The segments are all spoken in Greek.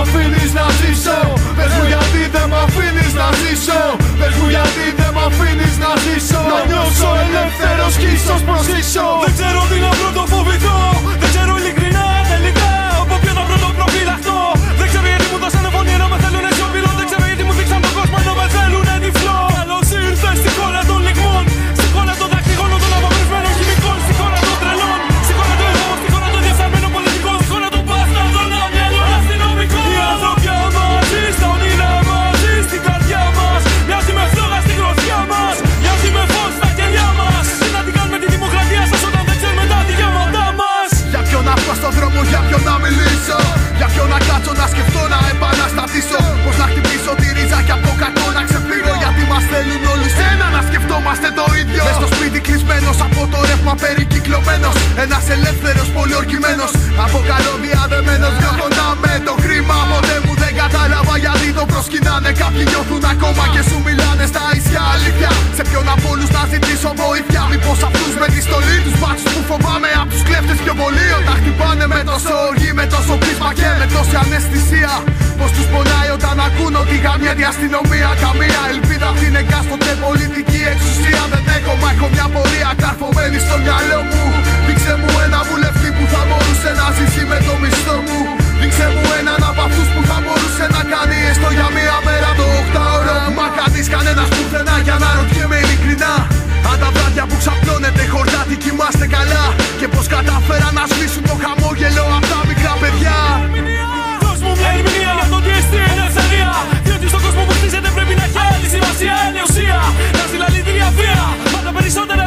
αφήνεις να ζήσω. Πες μου γιατί δεν μ' αφήνεις να ζήσω. Πες μου γιατί δεν μ' αφήνεις να ζήσω. Να νιώσω ελεύθερος κι ίσως προσίσω να σκεφτόμαστε το ίδιο. Μες στο σπίτι κλεισμένος από το ρεύμα περικυκλωμένος. Ένας ελεύθερος πολιορκημένος. Από καλώδια δεμένος δυο κοντά με το χρήμα Ποτέ μου δεν κατάλαβα γιατί το προσκυνάνε. Κάποιοι νιώθουν ακόμα και αναισθησία Πως τους πονάει όταν ακούν ότι γαμιέται η αστυνομία Καμία ελπίδα απ' την εκάστοτε πολιτική εξουσία. Δεν έχω μα έχω μια πορεία καρφωμένη στο μυαλό μου. Δείξε μου ένα βουλευτή που θα μπορούσε να ζήσει με το μισθό μου. Δείξε μου έναν από αυτούς που θα μπορούσε να κάνει έστω για μία μέρα το 8ωρο Μα κανείς κανένας πουθενά για να ρωτιέμαι ειλικρινά. Αν τα βράδια που ξαπλώνετε χορτάτι κοιμάστε καλά. Και πως κατάφεραν να σβήσουν το χαμόγελο άλλη σημασία, άλλη ουσία. Να συλλαλητήρια βία Μα τα περισσότερα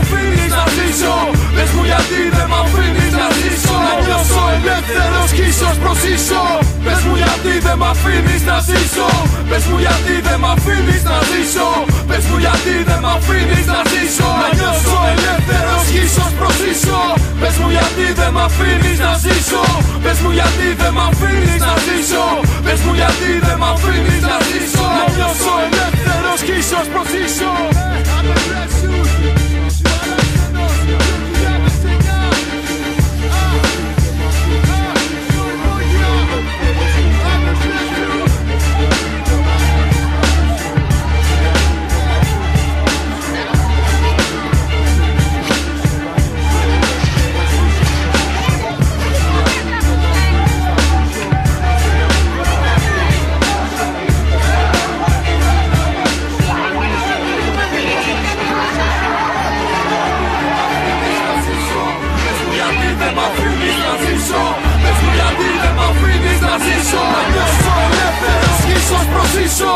αφήνεις να ζήσω. Πες μου γιατί δεν μ' αφήνεις να ζήσω. Να νιώσω ελεύθερος κι ίσως προσήσω Πες μου γιατί δεν μ' αφήνεις να ζήσω. Πες μου γιατί δεν μ' αφήνεις να ζήσω. Πες μου γιατί δεν μ' αφήνεις να ζήσω. Να νιώσω ελεύθερος κι ίσως προσήσω Πες μου γιατί δεν μ' αφήνεις να ζήσω. Πες μου γιατί δεν μ' αφήνεις δεν μ' αφήνεις να ζήσω. Πες μου γιατί δεν μ' αφήνεις να ζήσω. Να νιώσω ελεύθερος ίσως προσήσω